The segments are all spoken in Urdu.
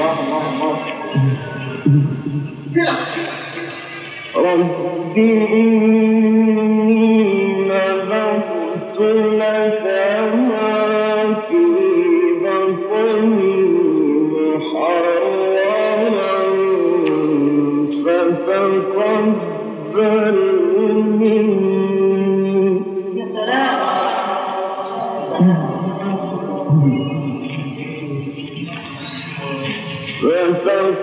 الله الله الله رب إني نذرت لك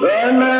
وما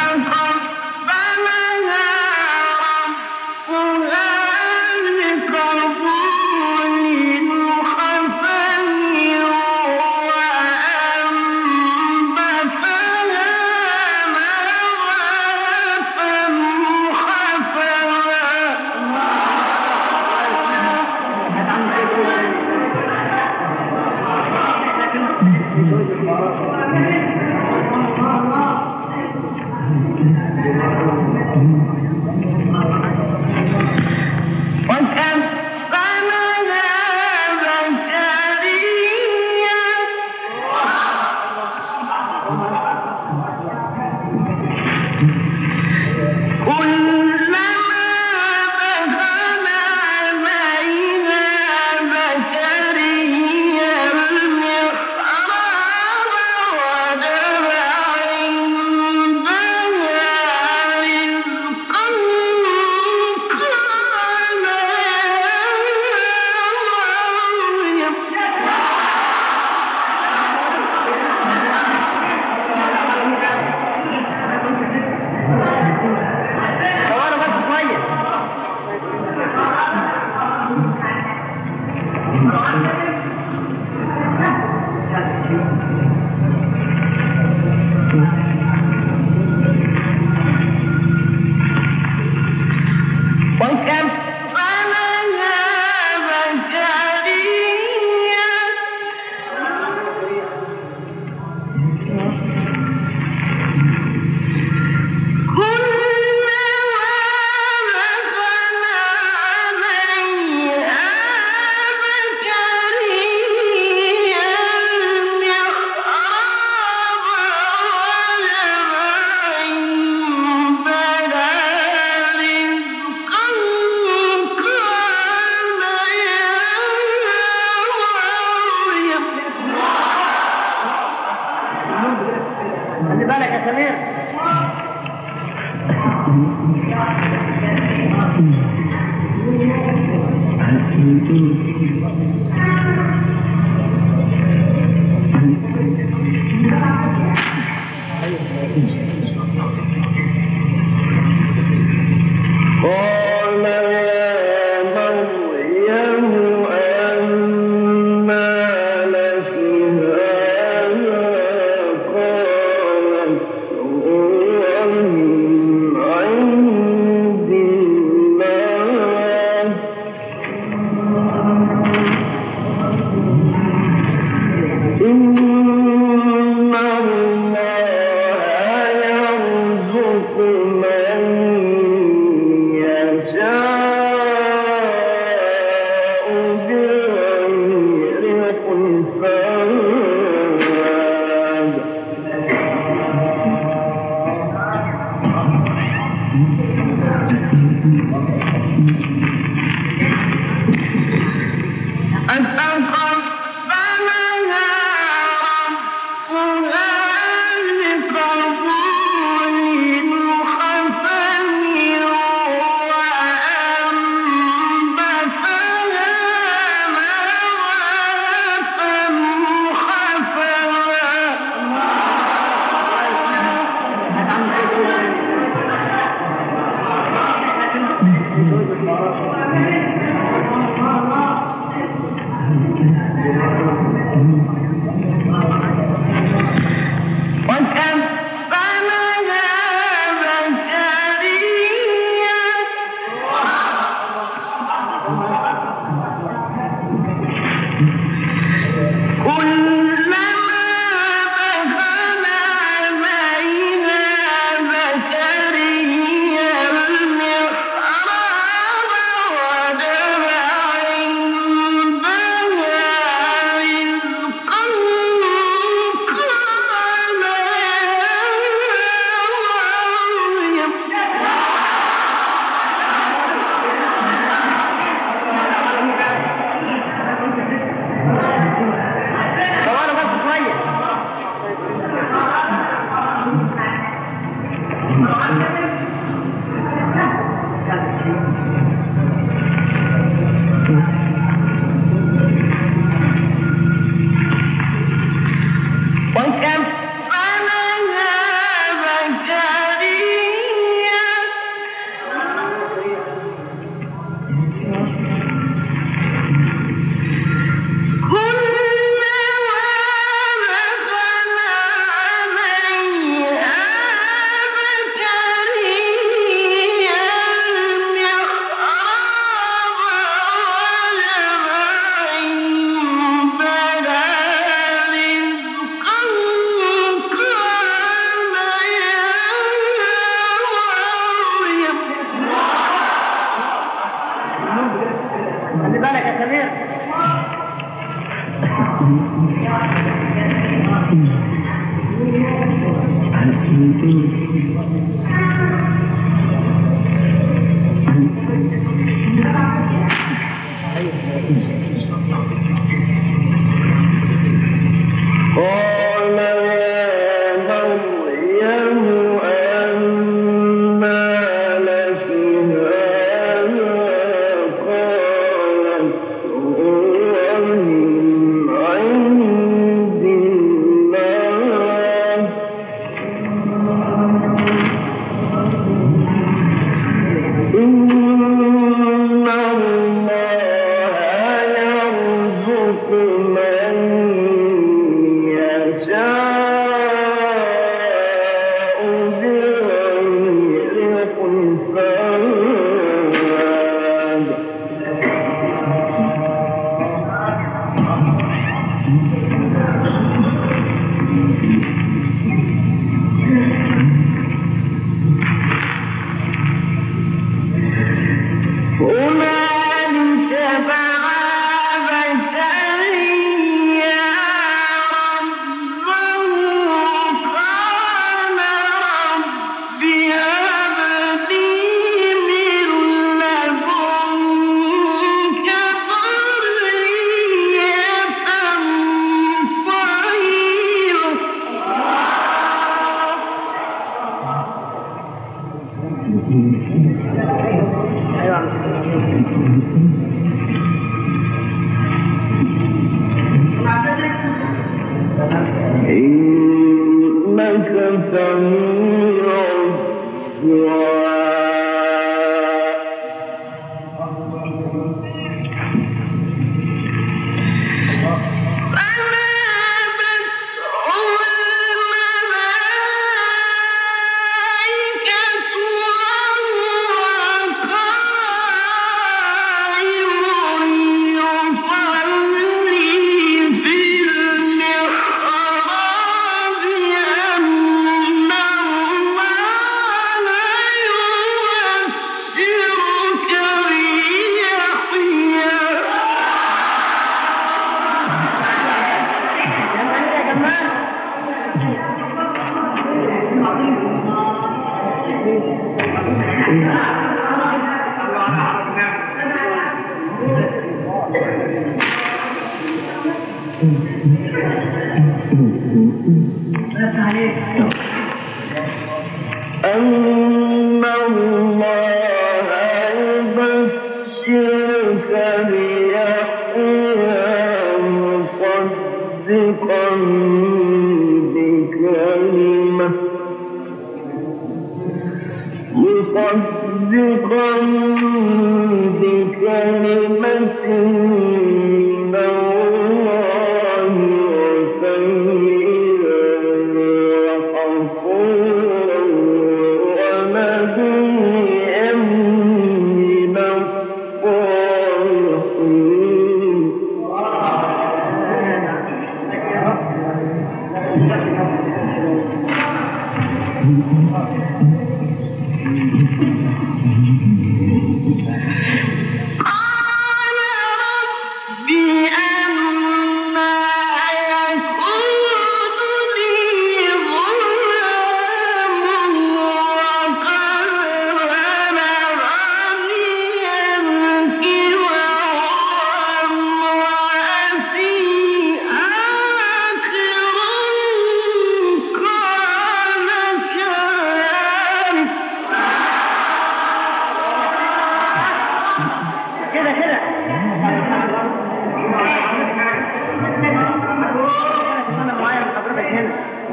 ankommt, wenn mein Herz إنك سميع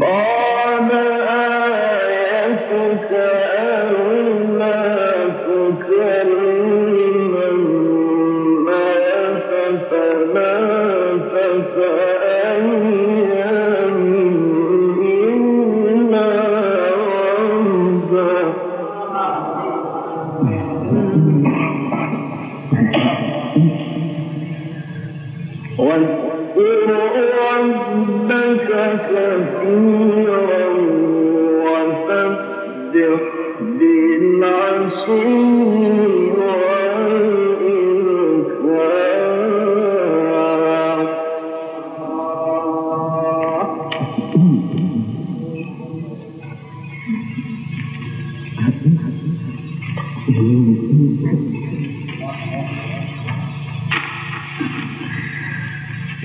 Oh!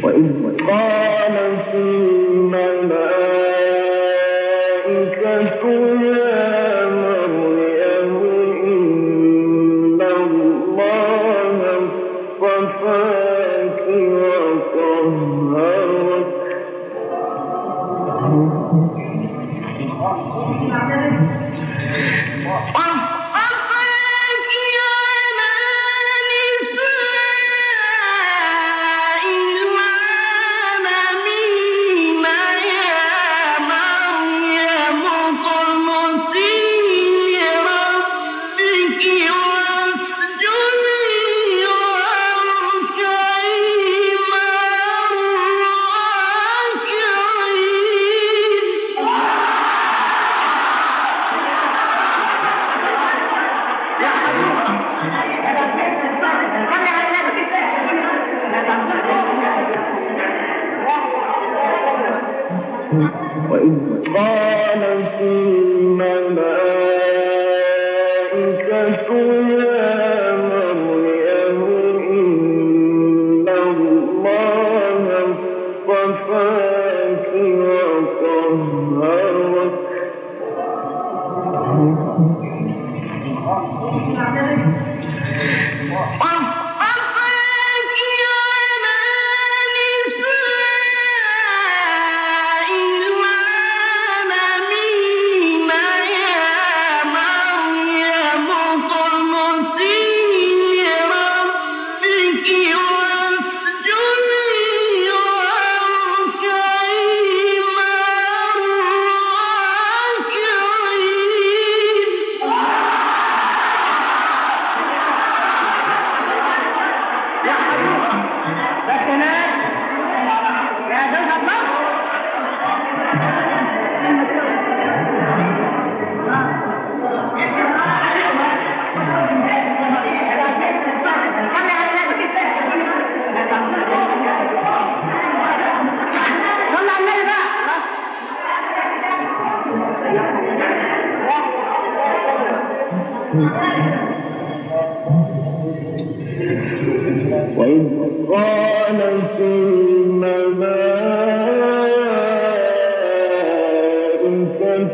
وإذ قال في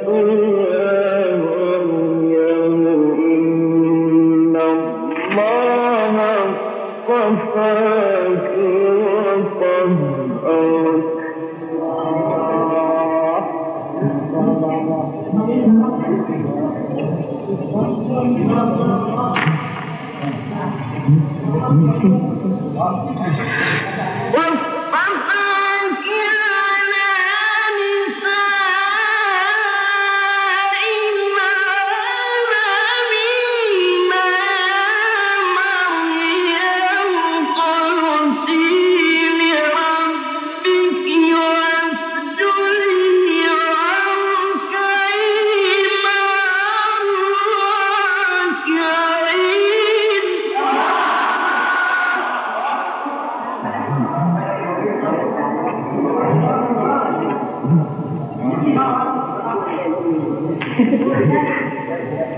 رسول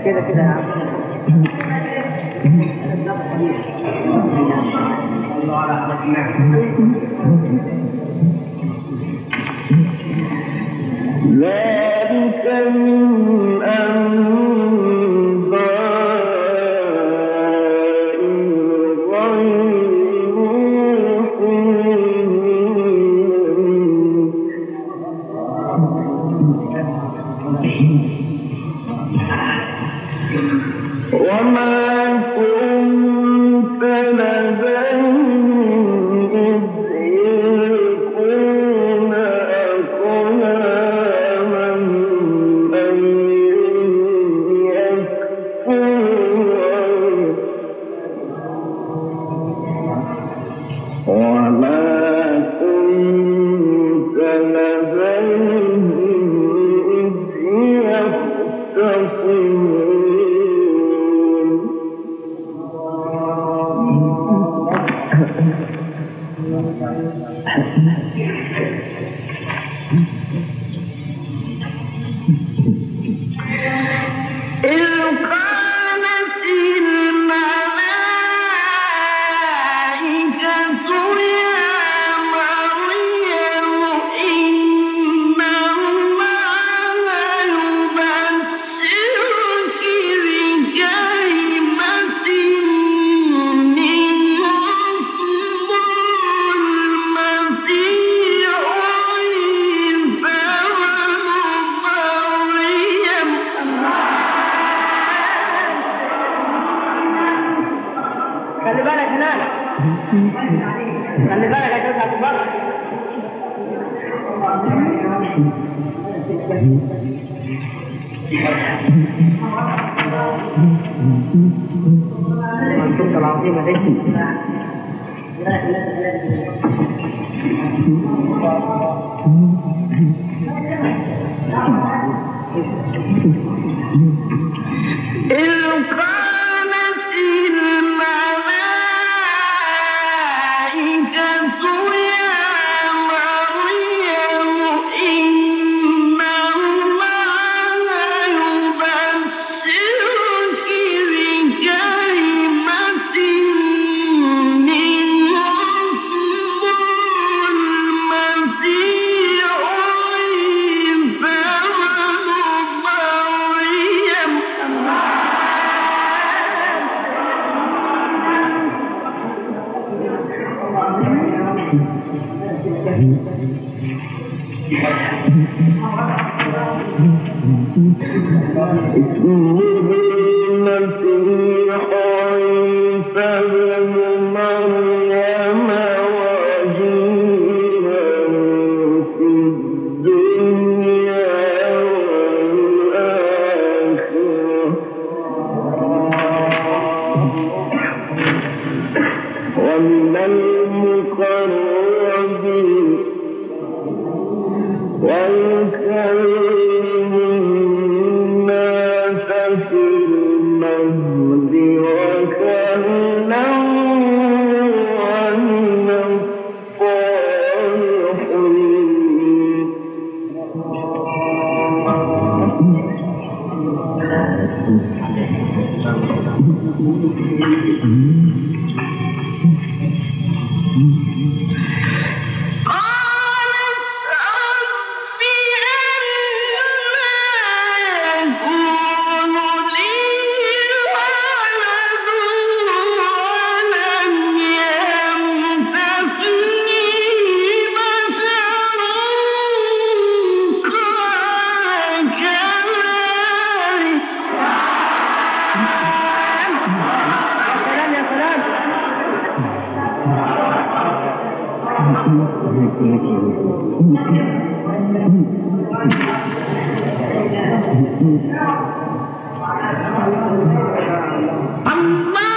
كده كده يا القصة العظيمة الله